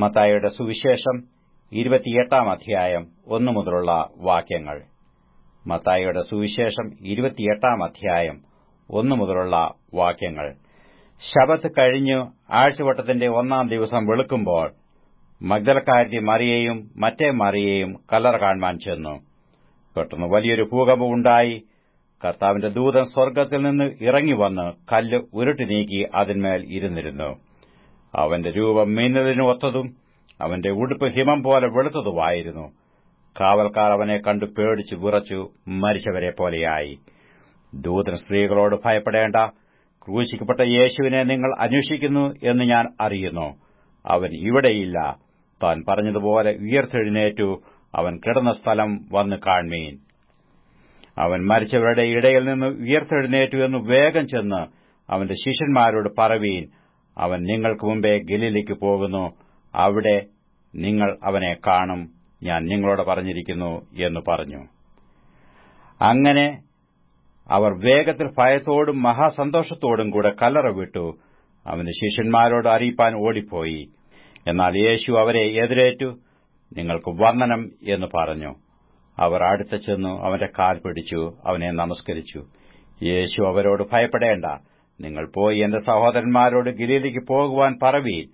മത്തായിയുടെ സുവിശേഷം ഇരുപത്തിയെട്ടാം അധ്യായം ഒന്നു മുതലുള്ള വാക്യങ്ങൾ. മത്തായുടെ സുവിശേഷം ഇരുപത്തിയെട്ടാം അധ്യായം ഒന്നു മുതലുള്ള വാക്യങ്ങൾ. ശബത്ത് കഴിഞ്ഞു ആഴ്ചവട്ടത്തിന്റെ ഒന്നാം ദിവസം വെളുക്കുമ്പോൾ മഗ്ദലക്കാരി മറിയേയും മറ്റേ മറിയയും കല്ലറ കാണുവാൻ ചെന്നു. പെട്ടെന്ന് വലിയൊരു ഭൂകമ്പം ഉണ്ടായി. കർത്താവിന്റെ ദൂതൻ സ്വർഗത്തിൽ നിന്ന് ഇറങ്ങി വന്ന് കല്ല് ഉരുട്ടി നീക്കി അതിന്മേൽ ഇരുന്നിരുന്നു. അവന്റെ രൂപം മിന്നലിന് ഒത്തതും അവന്റെ ഉടുപ്പ് ഹിമം പോലെ വെളുത്തതുമായിരുന്നു. കാവൽക്കാർ അവനെ കണ്ടു പേടിച്ചു വിറച്ചു മരിച്ചവരെ പോലെയായി. ദൂതൻ സ്ത്രീകളോട് ഭയപ്പെടേണ്ട ക്രൂശിക്കപ്പെട്ട യേശുവിനെ നിങ്ങൾ അന്വേഷിക്കുന്നു എന്ന് ഞാൻ അറിയുന്നു. അവൻ ഇവിടെയില്ല. താൻ പറഞ്ഞതുപോലെ ഉയർത്തെഴുന്നേറ്റു അവൻ കിടന്ന സ്ഥലം വന്ന് കാൺമീൻ അവൻ മരിച്ചവരുടെ ഇടയിൽ നിന്ന് ഉയർത്തെഴുന്നേറ്റു എന്ന് വേഗം ചെന്ന് അവന്റെ ശിഷ്യന്മാരോട് പറവീൻ അവൻ നിങ്ങൾക്ക് മുമ്പേ ഗലീലയ്ക്ക് പോകുന്നു. അവിടെ നിങ്ങൾ അവനെ കാണും. ഞാൻ നിങ്ങളോട് പറഞ്ഞിരിക്കുന്നു എന്ന് പറഞ്ഞു. അങ്ങനെ അവർ വേഗത്തിൽ ഭയത്തോടും മഹാസന്തോഷത്തോടും കൂടെ കല്ലറ വിട്ടു. അവന്റെ ശിഷ്യന്മാരോട് അറിയിപ്പാൻ ഓടിപ്പോയി. എന്നാൽ യേശു അവരെ എതിരേറ്റു. നിങ്ങൾക്ക് വന്ദനം എന്ന് പറഞ്ഞു. അവർ അടുത്ത് ചെന്നു അവന്റെ കാൽ പിടിച്ചു. അവനെ നമസ്കരിച്ചു. യേശു അവരോട് ഭയപ്പെടേണ്ട. നിങ്ങൾ പോയി എന്റെ സഹോദരന്മാരോട് ഗലീലയ്ക്ക് പോകുവാൻ പറവീൻ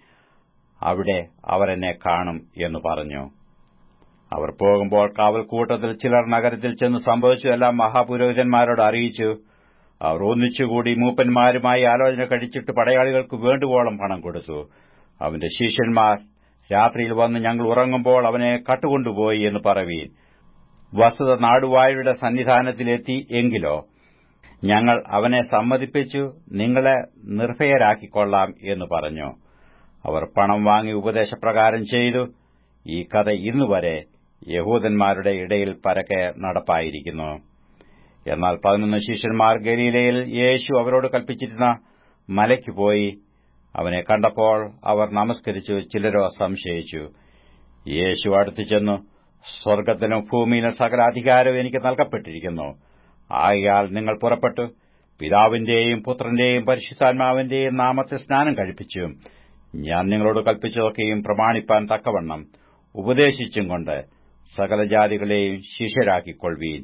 അവിടെ അവരെന്നെ കാണും എന്ന് പറഞ്ഞു. അവർ പോകുമ്പോൾ കാവൽക്കൂട്ടത്തിൽ ചിലർ നഗരത്തിൽ ചെന്ന് സംഭവിച്ചു. എല്ലാം മഹാപുരോഹിതന്മാരോട് അറിയിച്ചു. അവർ ഒന്നിച്ചുകൂടി മൂപ്പന്മാരുമായി ആലോചന കഴിച്ചിട്ട് പടയാളികൾക്ക് വേണ്ടുവോളം പണം കൊടുത്തു. അവന്റെ ശിഷ്യന്മാർ രാത്രിയിൽ വന്ന് ഞങ്ങൾ ഉറങ്ങുമ്പോൾ അവനെ കട്ടുകൊണ്ടുപോയി എന്ന് പറവീൻ വസ്തുത നാടുവായുടെ സന്നിധാനത്തിലെത്തി എങ്കിലോ ഞങ്ങൾ അവനെ സമ്മതിപ്പിച്ചു നിങ്ങളെ നിർഭയരാക്കിക്കൊള്ളാം എന്ന് പറഞ്ഞു. അവർ പണം വാങ്ങി ഉപദേശപ്രകാരം ചെയ്തു. ഈ കഥ ഇന്നുവരെ യഹൂദന്മാരുടെ ഇടയിൽ പരക്കെ നടപ്പായിരിക്കുന്നു. എന്നാൽ പതിനൊന്ന് ശിഷ്യന്മാർ ഗലീലയിൽ യേശു അവരോട് കൽപ്പിച്ചിരുന്ന മലയ്ക്ക് പോയി. അവനെ കണ്ടപ്പോൾ അവർ നമസ്കരിച്ചു ചിലരോ സംശയിച്ചു. യേശു അടുത്തു ചെന്നു സ്വർഗത്തിനും ഭൂമിയിലും സകല അധികാരവും എനിക്ക് നൽകപ്പെട്ടിരിക്കുന്നു. ആകയാൽ നിങ്ങൾ പുറപ്പെട്ടു. പിതാവിന്റെയും പുത്രന്റെയും പരിശുദ്ധാത്മാവിന്റെയും നാമത്തെ സ്നാനം കഴിപ്പിച്ചു. ഞാൻ നിങ്ങളോട് കൽപ്പിച്ചതൊക്കെയും പ്രമാണിപ്പാൻ തക്കവണ്ണം ഉപദേശിച്ചും കൊണ്ട് സകല ജാതികളെയും ശിഷ്യരാക്കിക്കൊള്ളുവീൻ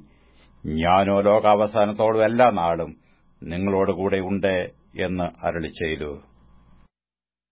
ഞാനോ ലോകാവസാനത്തോളം എല്ലാ നാളും നിങ്ങളോടുകൂടെ ഉണ്ട് എന്ന് അരളി ചെയ്തു